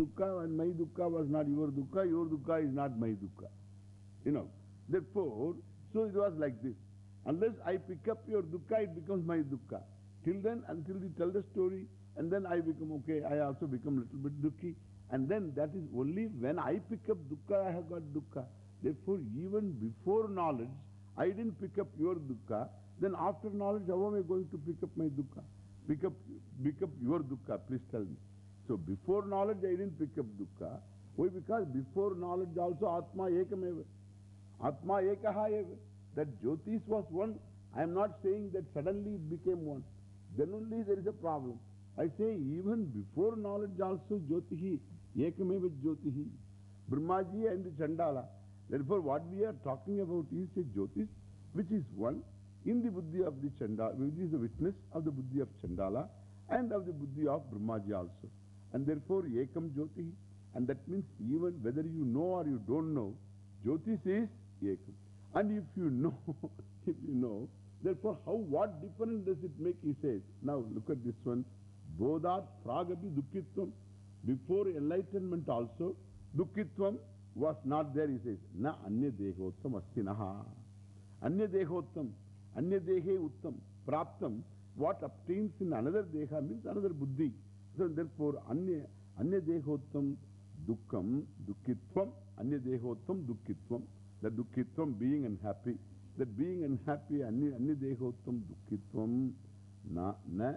dukkha and my dukkha was not your dukkha, your dukkha is not my dukkha. You know, therefore, so it was like this. Unless I pick up your dukkha, it becomes my dukkha. Till then, until you tell the story, and then I become okay, I also become little bit dukkhi. And then that is only when I pick up dukkha, I have got dukkha. Therefore, even before knowledge, I didn't pick up your dukkha. Then after knowledge, how am I going to pick up my dukkha? Pick up, pick up your dukkha, please tell me. So before knowledge, I didn't pick up dukkha. Why? Because before knowledge also Atma Ekameva. Atma Ekaha eva. That Jyotis was one. I am not saying that suddenly it became one. Then only there is a problem. I say even before knowledge also Jyotihi, Ekameva Jyotihi. Brahmaji and Chandala. Therefore what we are talking about is a Jyotis which is one in the buddhi of the Chandala, which is the witness of the buddhi of Chandala and of the buddhi of Brahmaji also. And therefore Ekam Jyotihi. And that means even whether you know or you don't know, Jyotis says Ekam. And if you know, if you know, therefore how, what difference does it make, he says. Now look at this one. Bodhat pragapi dukkitvam. Before enlightenment also, dukkitvam was not there, he says. Na anya asti naha. Anya dehottam. Anya dehe uttam. Praptam. What obtains in another deha means another buddhi. Therefore, anya, anya dehottam dukkam, dukkitvam. Anya dehottam dukkitvam. The dukkitvam being unhappy. That being unhappy, anya, anya dehottam dukkitvam. Na, na,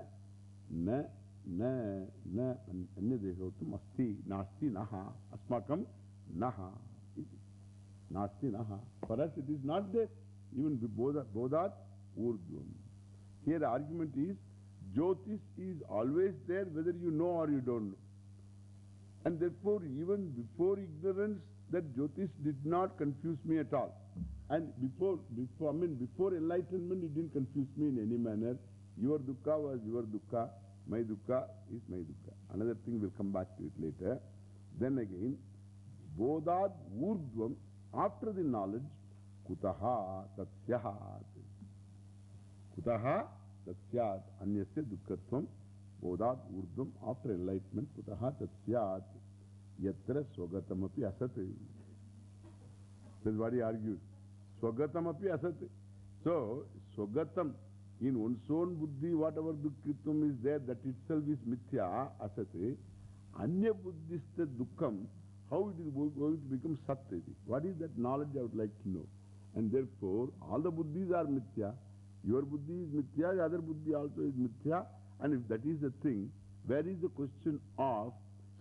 na, na, na, anya dehottam asti, nasti naha, asmakam naha. Nasti naha. For us it is not there. Even bodhat, bodhat urdhvam. Here the argument is, Jyotis is always there whether you know or you don't know. And therefore, even before ignorance, that Jyotis did not confuse me at all. And before, before, I mean, before enlightenment, it didn't confuse me in any manner. Your dukkha was your dukkha, my dukkha is my dukkha. Another thing, we'll come back to it later. Then again, bodhad urdhvam, after the knowledge, kutaha tatsyahat. Kutaha tatsyahat, anyasya dukkhatvam, bodhad urdhvam, after enlightenment, kutaha tatsyahat, yatra swagatamapi asat. That's what he argues. Swagatamapi asat. So, swagatam, in one's own buddhi, whatever dukkitvam is there, that itself is mithya, asat. Anya buddhista dukkham, how it is going to become sat? What is that knowledge I would like to know? And therefore, all the buddhis are mithya. Your buddhi is mithya, the other buddhi also is mithya. And if that is the thing, where is the question of,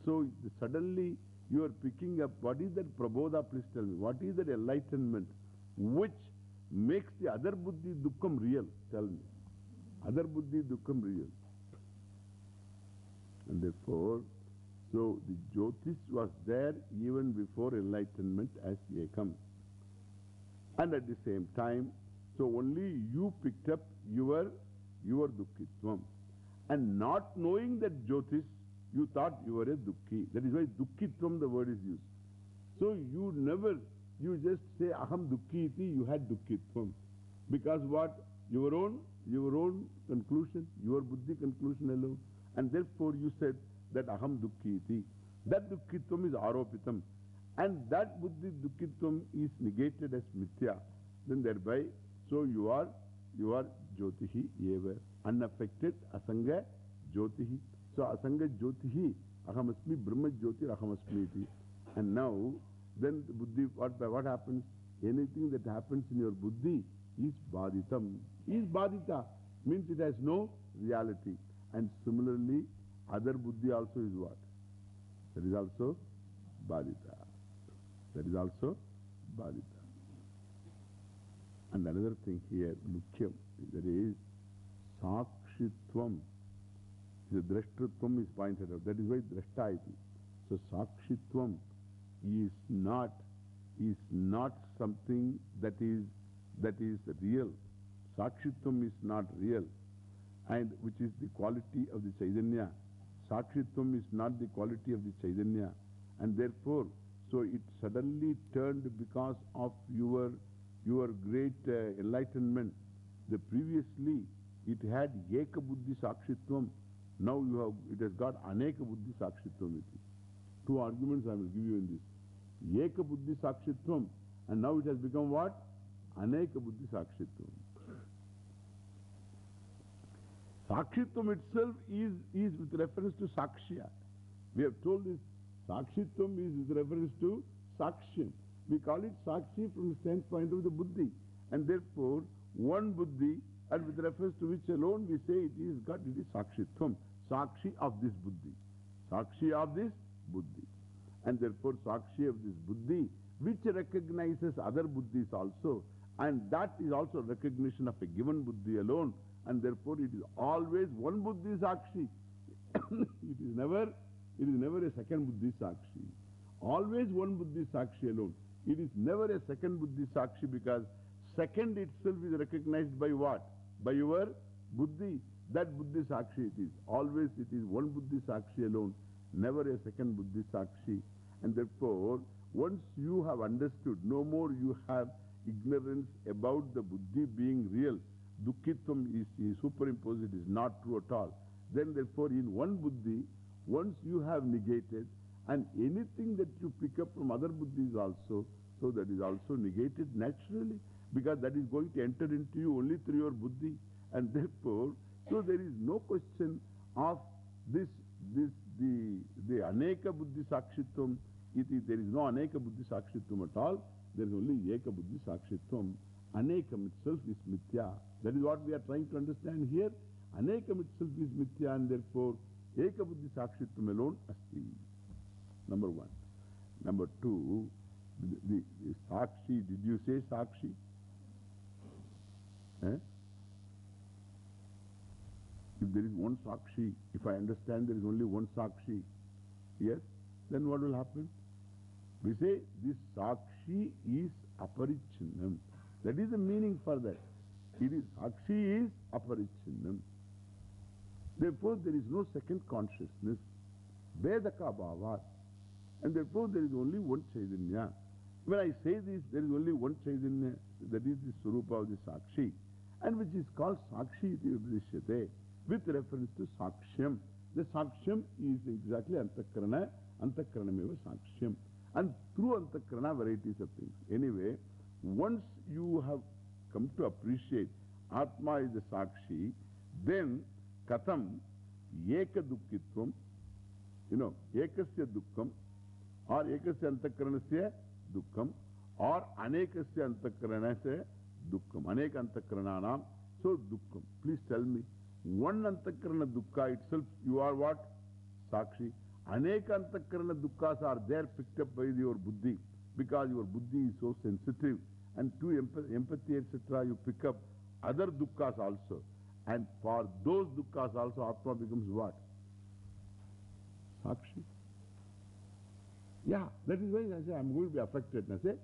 so suddenly you are picking up, what is that prabodha, please tell me, what is that enlightenment which makes the other buddhi dukkham real? Tell me. Other buddhi dukkham real. And therefore, so the Jyotis was there even before enlightenment as Ekam. And at the same time, so only you picked up your, your Dukkitvam. And not knowing that Jyotis, you thought you were a Dukki. That is why Dukkitvam the word is used. So you never, you just say Aham Dukki iti, you had Dukkitvam. Because what? Your own, your own conclusion, your Buddhi conclusion alone. And therefore you said that Aham Dukki iti. That Dukkitvam is Aropitam. And that Buddhi Dukkitvam is negated as Mithya. Then thereby, so you are, you are Jyotihi eva. Unaffected Asanga Jyotihi. So Asanga Jyotihi, Ahamasmi Brahma Jyoti Ahamasmi. And now, then the Buddhi, what, what happens? Anything that happens in your Buddhi is Baditam. Is Badita. Means it has no reality. And similarly, other Buddhi also is what? That is also Badita. That is also Badita. And another thing here, Mukhyam, that is Sakshitvam. The Drashtritvam is pointed out. That is why Drashta. So Sakshitvam is not, is not something that is, that is real. Sakshitvam is not real. And which is the quality of the Chaitanya. Sakshitvam is not the quality of the Chaitanya. And therefore, so it suddenly turned because of your, your great uh, enlightenment. The previously, it had Eka Buddhi Sakshitvam. Now you have, it has got Aneka Buddhi Sakshitvam. Two arguments I will give you in this. Eka Buddhi Sakshitvam. And now it has become what? Aneka Buddhi Sakshitvam. Sakshitvam itself is, is with reference to Sakshya. We have told this Sakshitvam is with reference to Sakshyam. We call it Sakshi from the standpoint of the Buddhi. And therefore, one Buddhi, and with reference to which alone we say it is God, it is Sakshitvam. Sakshi of this Buddhi. Sakshi of this Buddhi. And therefore, Sakshi of this Buddhi, which recognizes other Buddhis also. And that is also recognition of a given Buddhi alone. And therefore, it is always one Buddhi Sakshi. it is never, it is never a second Buddhi Sakshi. Always one Buddhi Sakshi alone. It is never a second Buddhi Sakshi because second itself is recognized by what? By your Buddhi. That Buddhi Sakshi it is. Always it is one Buddhi Sakshi alone, never a second Buddhi Sakshi. And therefore, once you have understood, no more you have ignorance about the Buddhi being real. Dukkitvam is, is superimposed, it is not true at all. Then therefore, in one Buddhi, once you have negated, and anything that you pick up from other Buddhis also, so that is also negated naturally, because that is going to enter into you only through your Buddhi. And therefore, so there is no question of this, this, the, the Aneka Buddhi Sakshitvam. It is, there is no Aneka Buddhi Sakshitvam at all. There is only Eka Buddhi Sakshitvam. Anekam itself is Mithya. That is what we are trying to understand here. Anekam itself is Mithya and therefore Eka Buddhi Sakshitvam alone asti. Number one. Number two, the, the, the Sakshi, did you say Sakshi? Eh? If there is one Sakshi, if I understand there is only one Sakshi, yes, then what will happen? We say this Sakshi is aparichinnam. That is the meaning for that. It is Sakshi is aparichinnam. Therefore, there is no second consciousness. Vedaka bhavat. And therefore, there is only one Chaitanya. When I say this, there is only one Chaitanya, that is the Swarupa of the Sakshi, and which is called Sakshi iti Udrishyate, with reference to Sakshyam. The Sakshyam is exactly Antakarana, Antakaranameva Sakshyam. And through Antakarana, varieties of things. Anyway, once you have come to appreciate Atma is the Sakshi, then Katham Eka Dukkitvam, you know, Ekasya Dukkam, or Ekasya Antakaranasya Dukkam, or Anekasya Antakaranasya Dukkam, Anek Antakarananam, so Dukkam. Please tell me, one Antakarana Dukkha itself, you are what? Sakshi. Aneka Antakarana Dukkha's are there picked up by your Buddhi, because your Buddhi is so sensitive, and to empathy, etc., you pick up other Dukkha's also. And for those Dukkha's also, Atma becomes what? Sakshi. Yeah, that is why I say I'm going to be affected. And I say,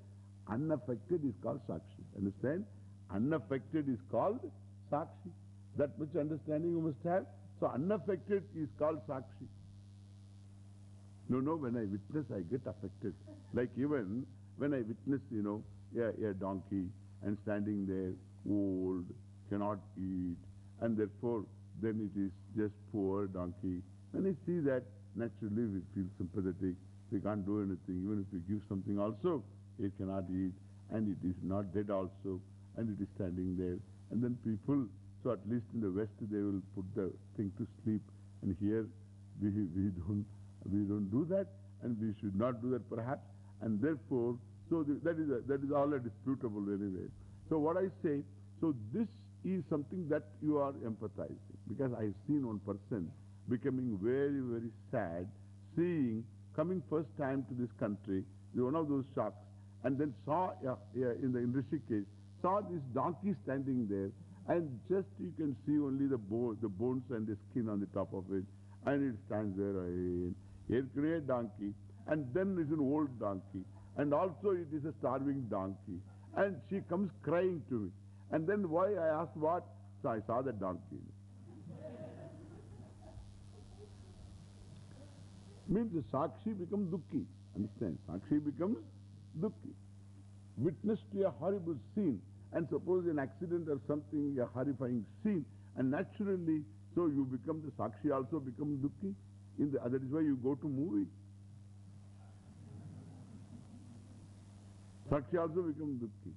unaffected is called Sakshi. Understand? Unaffected is called Sakshi. That much understanding you must have. So unaffected is called Sakshi. No, no, when I witness, I get affected. Like even when I witness, you know, a, a donkey and standing there, old, cannot eat, and therefore then it is just poor donkey. When I see that, naturally we feel sympathetic. We can't do anything. Even if we give something also, it cannot eat, and it is not dead also, and it is standing there. And then people, so at least in the West, they will put the thing to sleep. And here, we, we, don't, we don't do that, and we should not do that perhaps. And therefore, so the, that, is a, that is all a disputable anyway. So what I say, so this is something that you are empathizing. Because I have seen one person becoming very, very sad, seeing, coming first time to this country, one of those shocks, and then saw uh, in the in Rishikesh, saw this donkey standing there, and just you can see only the, bo the bones and the skin on the top of it, and it stands there, a great donkey, and then it's an old donkey, and also it is a starving donkey, and she comes crying to me. And then why I asked what? So I saw the donkey. Means the Sakshi becomes Dukhi. Understand? Sakshi becomes Dukki. Witness to a horrible scene and suppose an accident or something, a horrifying scene and naturally so you become the Sakshi also becomes Dukki. In the, that is why you go to movie. Sakshi also becomes Dukki.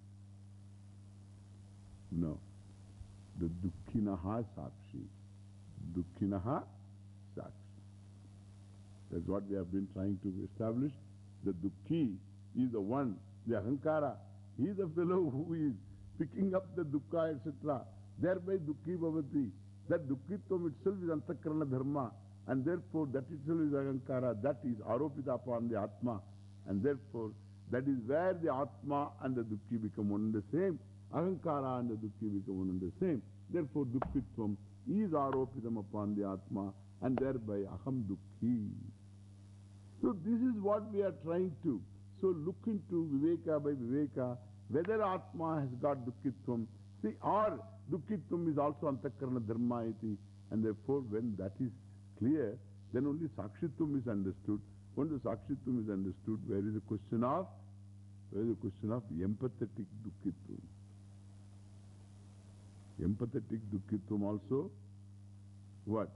No. The Dukkinaha Sakshi. Dukkinaha Sakshi. That's what we have been trying to establish. The Dukhi is the one, the Ahankara. He is the fellow who is picking up the Dukkha, etc. Thereby Dukhi Bhavati. That Dukkitvam itself is Antakarana Dharma. And therefore that itself is Ahankara. That is Aropita upon the Atma. And therefore that is where the Atma and the Dukkhi become one and the same. Ahankara and the Dukkhi become one and the same. Therefore Dukkitvam is Aropitam upon the Atma. And thereby Aham Dukkhi. So this is what we are trying to. So look into Viveka by Viveka, whether Atma has got Dukkitvam. See, or Dukkitvam is also Antakarana Dharma. And therefore, when that is clear, then only Sakshitvam is understood. When the Sakshitvam is understood, where is the question of? Where is the question of empathetic Dukkitvam? Empathetic Dukkitvam also, what?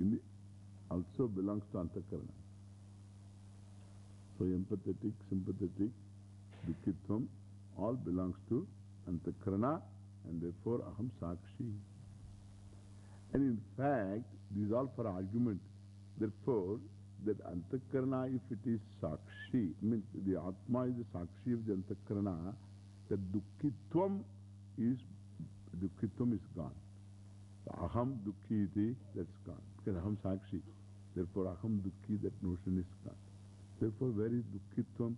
In the, also belongs to Antakarana. So empathetic, sympathetic, Dukkitvam, all belongs to Antakarana and therefore Aham Sakshi. And in fact, these are all for argument. Therefore, that Antakarana, if it is Sakshi, means the Atma is the Sakshi of the Antakarana, the Dukkitvam is, Dukkitvam is gone. Aham Dukkhiti, that's gone. Because Aham Sakshi. Therefore, Aham Dukki, that notion is gone. Therefore, where is Dukkitvam?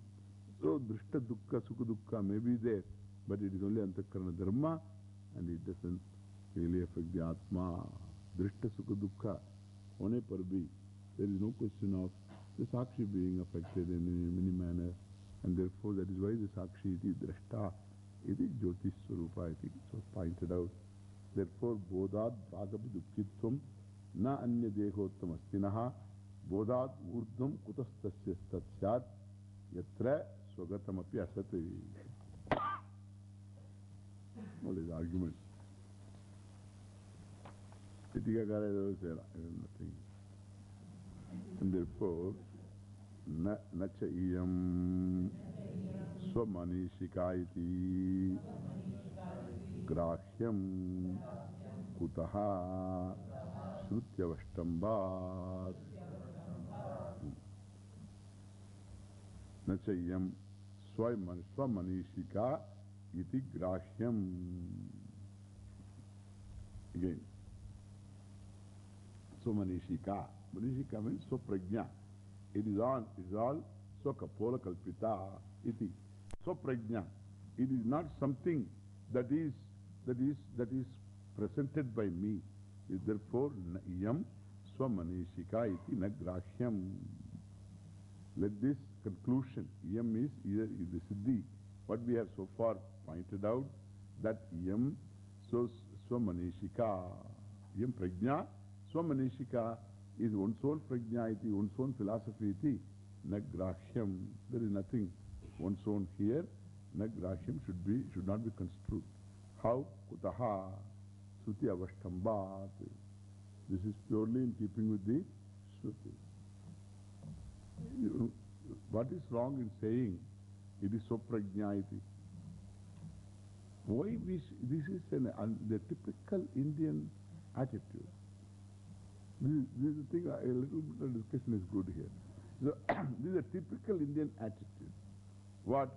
So, Drishta Dukkha, Sukha Dukkha may be there, but it is only Antakarana Dharma and it doesn't really affect the Atma. Drishta Sukha Dukkha, one par bhi. There is no question of the Sakshi being affected in any any manner. And therefore, that is why the Sakshi iti Drashta iti Jyotish Swarupa iti. So pointed out. Therefore, Bodhat Bhagapi Dukkitvam na anya dehottam astinaha Bodhat urdham kutastasya statsyat yatra swagatam api asati. All is argument. Titikakara is nothing. And therefore, na, nacha iyam swamanishika iti grahyam kutaha shrutyavashtambat nacha iyam swamanishika iti grahyam again swamanishika Manishika means so prajna. It is all, it is all so kapola kalpita iti. So prajna. It is not something that is, that is, that is presented by me. Therefore yam swamanishika iti nagrashyam. Let this conclusion, yam is either the siddhi. What we have so far pointed out, that yam so swamanishika, yam prajna, swamanishika is one's own prajna iti, one's own philosophy iti, nagrashyam. There is nothing one's own here. Nagrashyam should be, should not be construed. How? Kutaha Avashtambat. This is purely in keeping with the Shruti. What is wrong in saying it is so prajna? Why we, this is an, the typical Indian attitude. This, this is thing, a little bit of discussion is good here. So, this is a typical Indian attitude. What?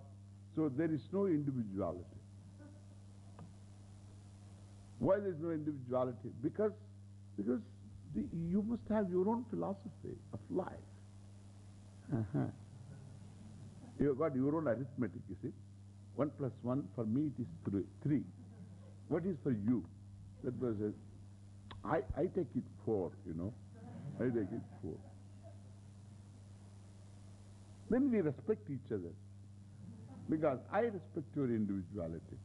So there is no individuality. Why there is no individuality? Because, because the, you must have your own philosophy of life. Uh -huh. You have got your own arithmetic, you see. One plus one, for me it is three. three. What is for you? That was a, I, I take it four, you know. I take it four. Then we respect each other. Because I respect your individuality.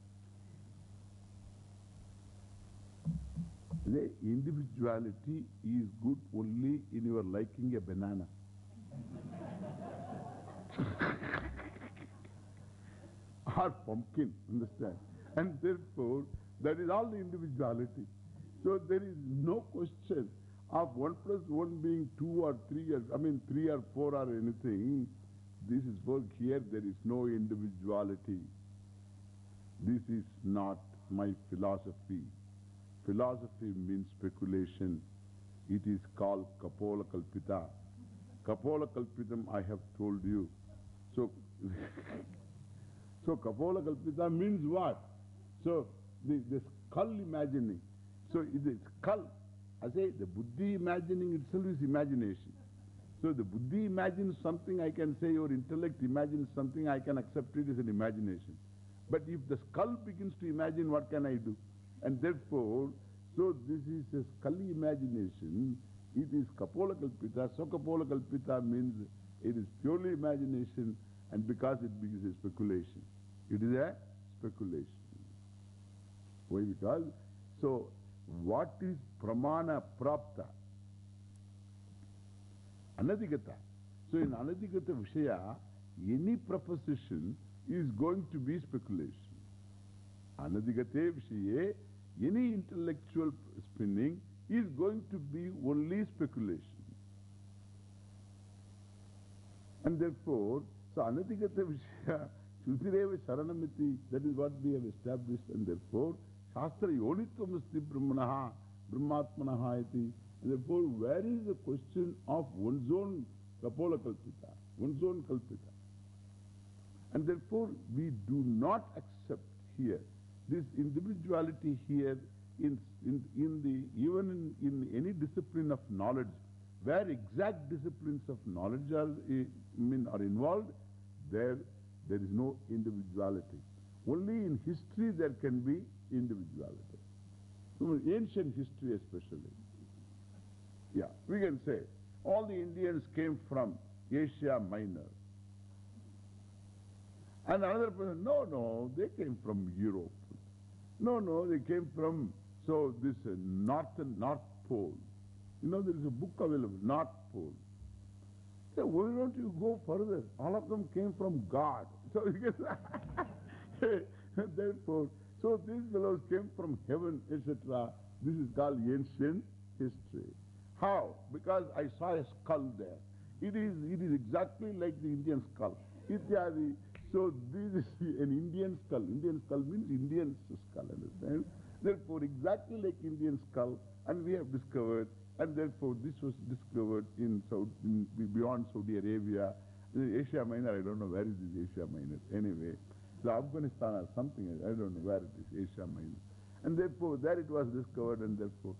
The individuality is good only in your liking a banana. or pumpkin, understand? And therefore, that is all the individuality. So there is no question of 1 plus 1 being 2 or 3 or, I mean 3 or 4 or anything. this is for here there is no individuality. This is not my philosophy. Philosophy means speculation. It is called Kapola Kalpita. Kapola Kalpitam I have told you. So, so Kapola Kalpita means what? So, the, the skull imagining. So, the skull, I say the Buddhi imagining itself is imagination. So, the Buddhi imagines something I can say, or intellect imagines something I can accept it as an imagination. But if the skull begins to imagine, what can I do? And therefore, so this is a scully imagination. It is Kapola Kalpita. So Kapola Kalpita means it is purely imagination and because it is a speculation. It is a speculation. Why? Because, so what is pramana prapta? Anadhigata. So in Anadhigata Vishaya, any proposition is going to be speculation. Anadhigate Vishaye, any intellectual spinning is going to be only speculation. And therefore, so Anadhigata Vishaya, Shrutireva Sharanamiti, that is what we have established, and therefore, Shastra Yonitvamasti Brahmanaha, Brahmatmanaha iti. And therefore, where is the question of one's own Kapola Kalpita, one's own Kalpita? And therefore, we do not accept here this individuality here in, in, in the, even in, in any discipline of knowledge, where exact disciplines of knowledge are, I mean, are involved, there, there is no individuality. Only in history there can be individuality. Ancient history especially. Yeah, we can say all the Indians came from Asia Minor. And another person, no, no, they came from Europe. No, no, they came from, so this uh, northern, North Pole. You know, there is a book available, North Pole. So why don't you go further? All of them came from God. So therefore, so these fellows came from heaven, etc. This is called ancient history. How? Because I saw a skull there. It is, it is exactly like the Indian skull. Ityadi. So this is an Indian skull. Indian skull means Indian skull, understand? Therefore, exactly like Indian skull, and we have discovered, and therefore this was discovered in, Saudi, in beyond Saudi Arabia, Asia Minor, I don't know where is this Asia Minor. Anyway, so Afghanistan or something, I don't know where it is, Asia Minor. And therefore, there it was discovered, and therefore,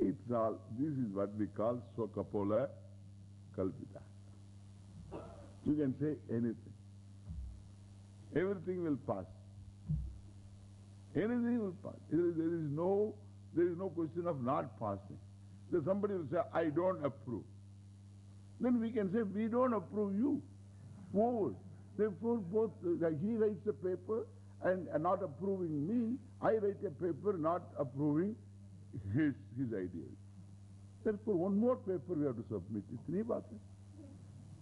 it's all, this is what we call Swakapola Kalpita. You can say anything. Everything will pass. Anything will pass. There is, no, there is no question of not passing. If somebody will say, I don't approve. Then we can say, we don't approve you. Forward. Therefore, both, uh, he writes a paper and uh, not approving me, I write a paper not approving his, his ideas. Therefore, one more paper we have to submit. It's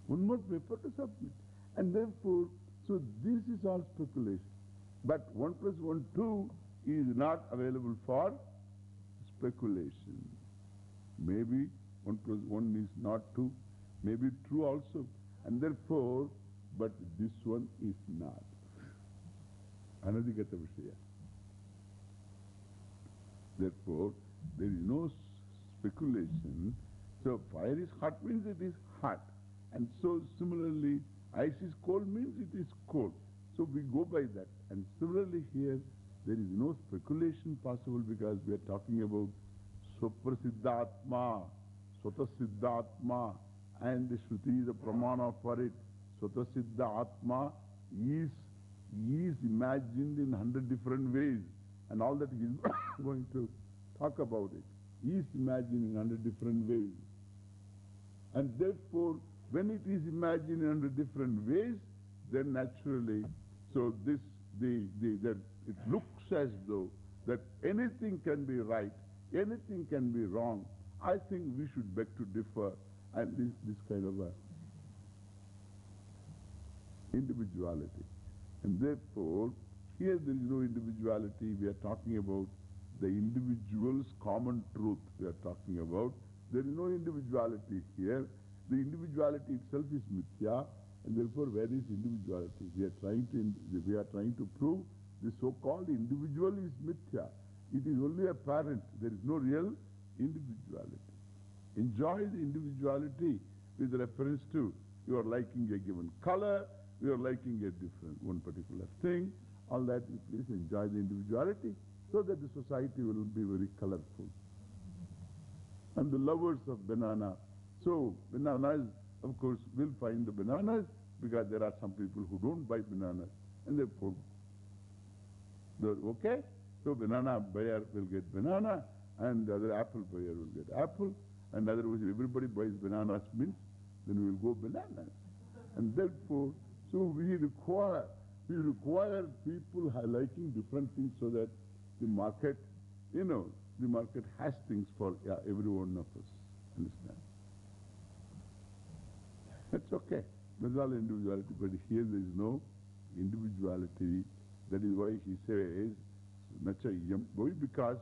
One more paper to submit. And therefore, so this is all speculation. But 1 plus 1, 2 is not available for speculation. Maybe 1 plus 1 is not 2, maybe true also. And therefore, but this one is not. Anadhigata Vishaya. Therefore, there is no speculation. So, fire is hot means it is hot. And so, similarly, Ice is cold means it is cold. So we go by that. And similarly here, there is no speculation possible because we are talking about Suprasiddhatma, Swatasiddhatma, and the Shruti is a pramana for it. Swatasiddhatma is, is imagined in hundred different ways. And all that he is going to talk about it. He is imagined in hundred different ways. And therefore, when it is imagined under different ways, then naturally, so this, the, the, that it looks as though that anything can be right, anything can be wrong. I think we should beg to differ and this, this kind of a individuality. And therefore, here there is no individuality. We are talking about the individual's common truth. We are talking about. There is no individuality here. The individuality itself is mithya. And therefore, where is individuality? We are trying to, we are trying to prove the so-called individual is mithya. It is only apparent. There is no real individuality. Enjoy the individuality with reference to you are liking a given color, you are liking a different, one particular thing. All that, please enjoy the individuality so that the society will be very colorful. And the lovers of banana. So, bananas, of course, will find the bananas because there are some people who don't buy bananas. And therefore, okay. So, banana buyer will get banana and the other apple buyer will get apple. And otherwise, everybody buys bananas means then we will go bananas. And therefore, so we require, we require people liking different things so that the market, you know, the market has things for yeah, every one of us. Understand? That's okay. That's all individuality. But here there is no individuality. That is why he says, Nachayam. Why? Because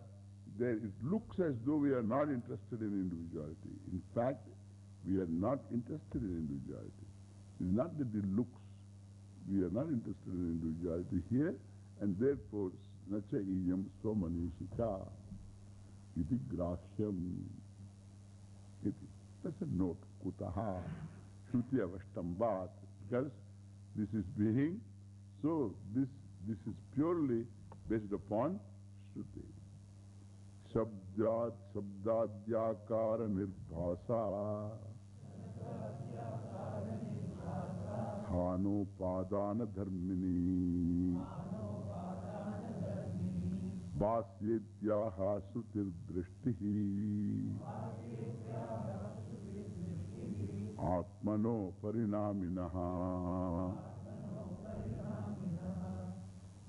there it looks as though we are not interested in individuality. In fact, we are not interested in individuality. It's not that it looks. We are not interested in individuality here, and therefore, nacha iyam swamanishika iti grashyam iti. That's a note. Kutaha shruti avashtambat. Because this is being, so this, this is purely based upon shruti. Shabdat, Shabdadyakara Nirbhasa Hanopadana Dharmini Vasyetyaha Sutir Drishtihi Atmano Parinaminaha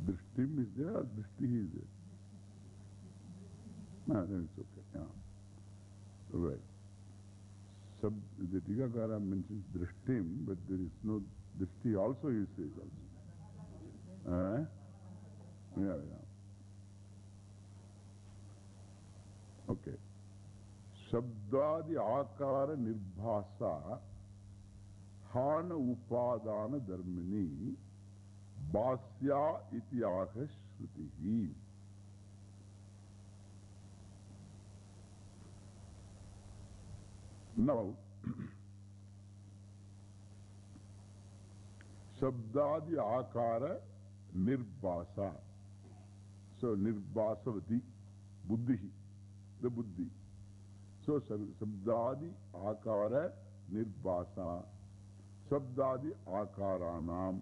Drishtim is there, Drishtihi is there. No, then it's okay. Yeah. All right. Sub, the Tigakara mentions drishtim, but there is no drishti also, he says also. Uh, yeah, yeah. Okay. Shabdadi akara nirbhasa hana upadana dharmini basya iti aha shrutihi. Now, Shabdadi Akara Nirbasa. So, Nirbasavati, Buddhi, the Buddhi. So, Shabdadi Akara Nirbasa. Shabdadi Akaranam.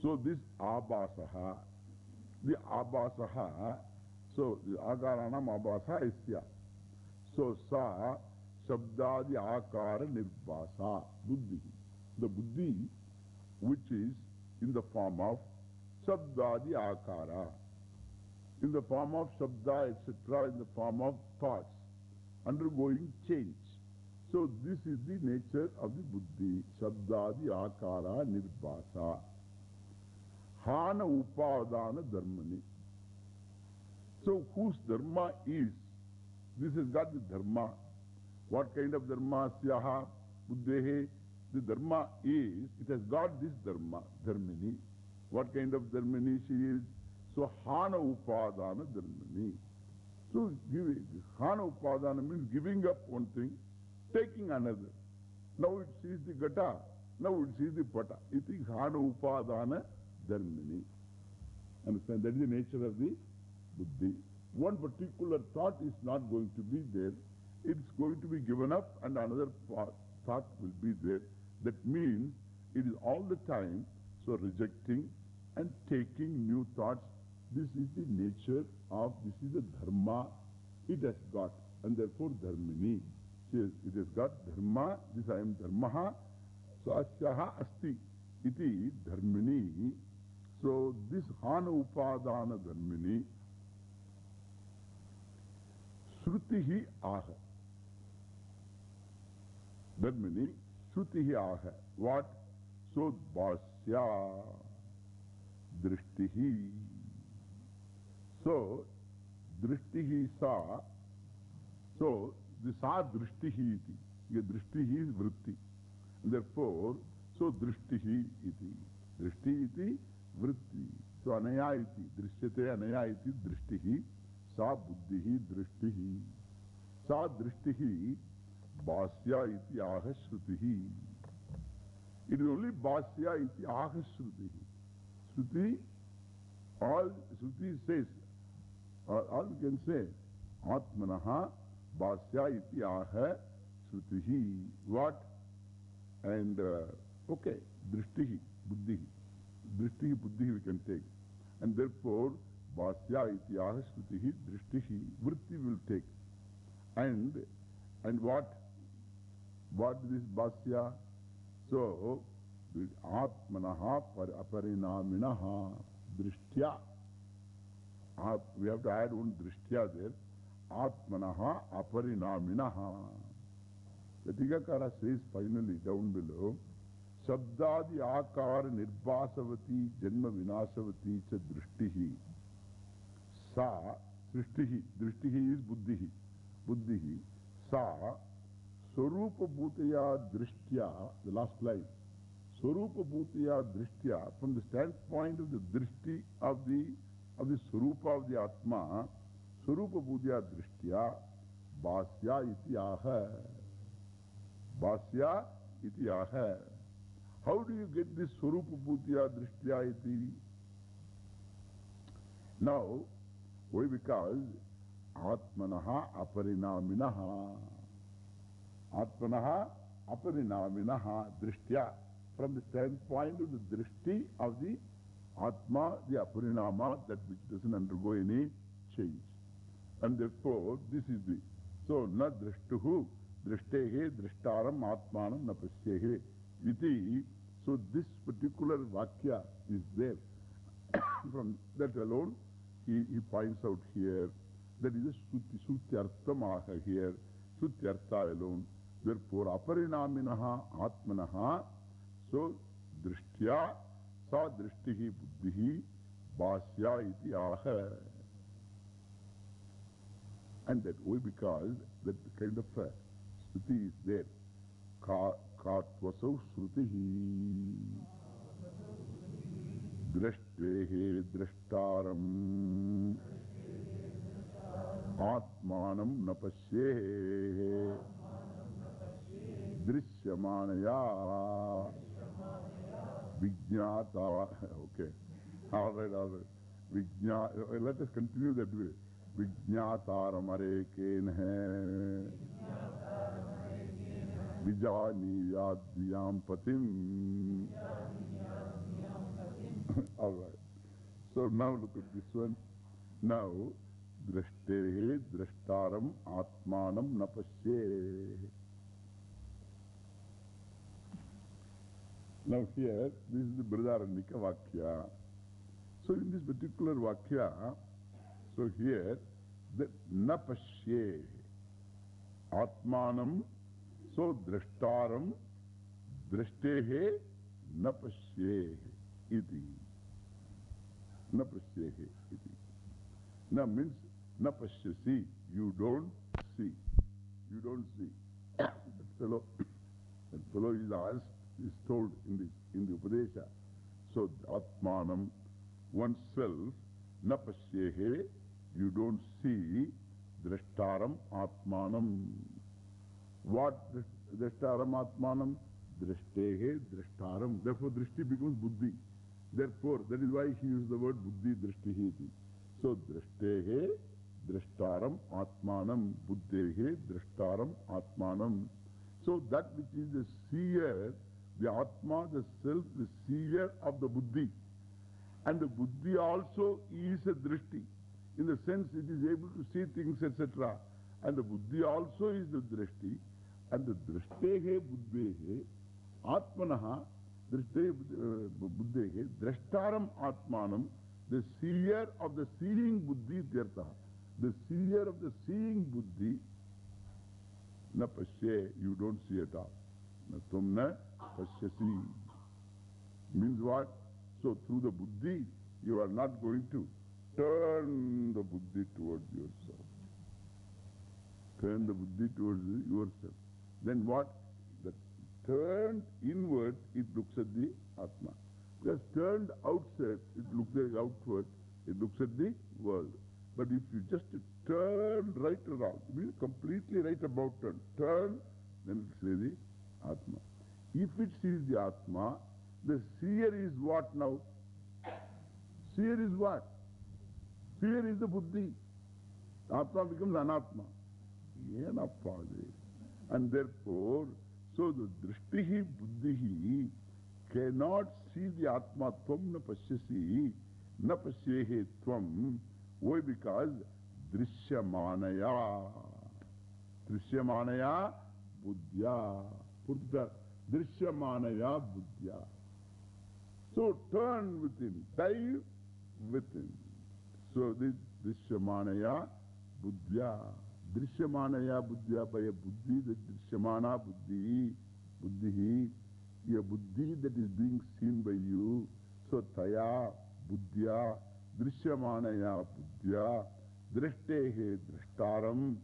So, this Abasaha, the Abasaha, so the Akaranam Abasa is here. So, Sa Shabdadi Akara Nirbasa Buddhi. The Buddhi which is in the form of Shabdadi Akara. In the form of Shabda, etc., in the form of thoughts, undergoing change. So this is the nature of the Buddhi. Shabdadi Akara Nirbasa. Hana Upadana Dharmani. So whose Dharma is? This has got the Dharma. What kind of dharma? Syaha, buddhehe. The dharma is, it has got this dharma, dharmini. What kind of dharmini she is? So, hana upadana dharmini. So, giving, hana upadana means giving up one thing, taking another. Now it sees the gata, now it sees the pata. It is hana upadana dharmini. Understand? That is the nature of the buddhi. One particular thought is not going to be there it's going to be given up and another thought will be there. That means it is all the time, so rejecting and taking new thoughts. This is the nature of, this is the dharma it has got. And therefore dharmini. Says it has got dharma, this I am dharmaha. So asyaha asti iti dharmini. So this hana upadana dharmini. Srutihi aha. That meaning, Shrutihi aha. What? So, Basya Drishtihi. So, Drishtihi Sa. So, the Sa Drishtihi iti. Drishtihi is Vritti. Therefore, so drishtihi iti. Drishti iti vritti. So anaya iti. Drishyate anaya iti drishtihi. Sa buddhihi drishtihi. Sa drishtihi basya iti aha shrutihi. It is only basya iti aha shrutihi. Shruti, all Shruti says, all, all we can say, Atmanaha basya iti aha shrutihi. What? And, uh, okay, drishtihi, buddhihi. Drishtihi, buddhihi we can take. And therefore, basya iti aha shrutihi, drishtihi, vritti will take. And, and what? What is this basya? So, Atmanaha aparinaminaha drishtya. We have to add one drishtya there. Atmanaha aparinaminaha. The Tigakara says finally down below, Shabdadi akara nirbasavati janma vinasavati cha drishtihi. Sa, drishtihi, drishtihi is buddhihi. Buddhihi. Sa, Swarupa Bhutaya Drishtya, the last line. Swarupa Bhutaya Drishtya, from the standpoint of the Drishti of the, of the Swarupa of the Atma, Swarupa Bhutaya Drishtya, Basya iti aha. Basya iti aha. How do you get this Swarupa Bhutaya Drishtya iti? Now, why? Because Atmanaha aparinaminaha. Atmanaha aparinaminaha drishtya. From the standpoint of the drishti of the Atma, the aparinama, that which doesn't undergo any change. And therefore, this is the. So, na drishtuhu, drishtehe, drishtaram, atmanam, na pasyehe. Iti. So, this particular vakya is there. From that alone, he, he points out here that is a sutyartamaha here. Sutyartha alone. Therefore, aparinaminaha atmanaha. So, drishtya uh. Drashtehe drashtaram. Atmanam napasyehe. Drishyamanaya. Vijnata. Okay. All right, all right. Vijna, let us continue that way. Vijnataram areken hai. Vijani yadviyam patim. All right. So now look at this one. Now, drashtere drashtaram atmanam napasye. Now here, this is the Brihadaranyaka Vakya. So in this particular Vakya, so here, the napasye, atmanam, so drashtaram, drashtehe, napasye, iti. Napasyehe, iti. Na means, napashyasi, you don't see. You don't see. that fellow, that fellow is asked, is told in the, in the Upadesha. So, Atmanam, oneself, napasyehe, you don't see, drashtaram atmanam. What drashtaram atmanam? Drashtehe drashtaram. Therefore, drishti becomes buddhi. Therefore, that is why he used the word buddhi drishtihi. So, drashtehe drashtaram atmanam. Buddhehe drashtaram atmanam. So, that which is the seer, the Atma, the self, the seer of the Buddhi. And the Buddhi also is a drishti. In the sense it is able to see things, etc. And the Buddhi also is the drishti. And the drishtehe buddhehe, Atmanaha, drishtehe uh, buddhehe, drashtaram Atmanam, the seer of the seeing Buddhi tirtha. The seer of the seeing Buddhi, na you don't see at all. Na tum na. Means what? So through the buddhi, you are not going to turn the buddhi towards yourself. Turn the buddhi towards yourself. Then what? That turned inward, it looks at the Atma. Because turned outside, it looks at outward, it looks at the world. But if you just turn right around, means completely right about turn, turn, then it will say the Atma. If it sees the Atma, the seer is what now? Seer is what? Seer is the Buddhi. Atma becomes Anatma. Yenappa And therefore, so the drishtihi buddhihi cannot see the Atma tvam na pashyasi, na pashyehe tvam. Why? Because drishyamanaya. Drishyamanaya buddhya. Purta. Drishyamanaya buddhya. So turn within, dive within. So this Drishyamanaya buddhya. Drishyamanaya buddhya by a buddhi, the Drishyamana buddhi, buddhi, a buddhi that is being seen by you. So taya buddhya, Drishyamanaya buddhya, drishtehe drishtaram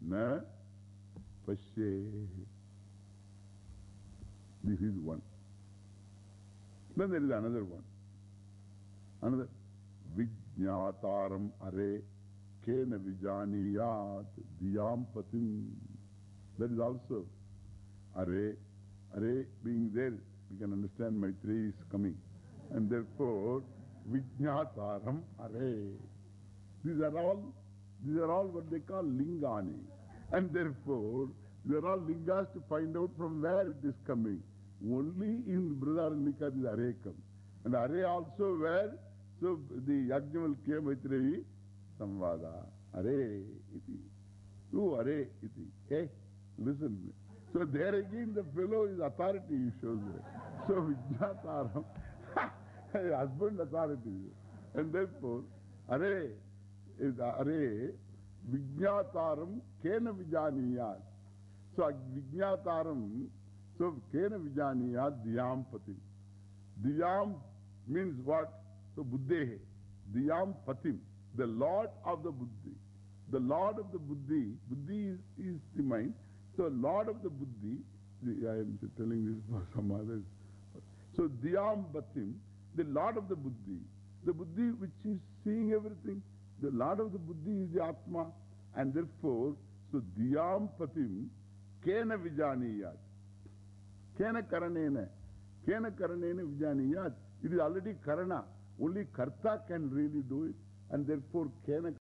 na pashye. This is one. Then there is another one. Another. Vijñātaram are kena vijaniyat diyam patim. That is also are, are being there. We can understand Maitreyi is coming. And therefore, Vijñātaram are. These are all, these are all what they call lingani. And therefore, they are all lingas to find out from where it is coming. Only in Brihadaranyaka this are comes. And are also where? So the Yajnavalkya Maitreyi Samvada. Are iti. Tu are iti. Hey, listen. So there again the fellow is authority he shows there. So Vijnataram, husband authority. And therefore, are is are Vijnataram kena vijaniyat. So Vijnataram So, Kena Vijaniya Diyam Patim. Diyam means what? So, Buddhehe. Diyam Patim. The Lord of the Buddhi. The Lord of the Buddhi. Buddhi is, is the mind. So, Lord of the Buddhi. I am telling this for some others. So, Diyam Patim. The Lord of the Buddhi. The Buddhi which is seeing everything. The Lord of the Buddhi is the Atma. And therefore, so Diyam Patim. Kena Vijaniyat. Karanena vijaniyat. It is already karana. Only karta can really do it. And therefore, kena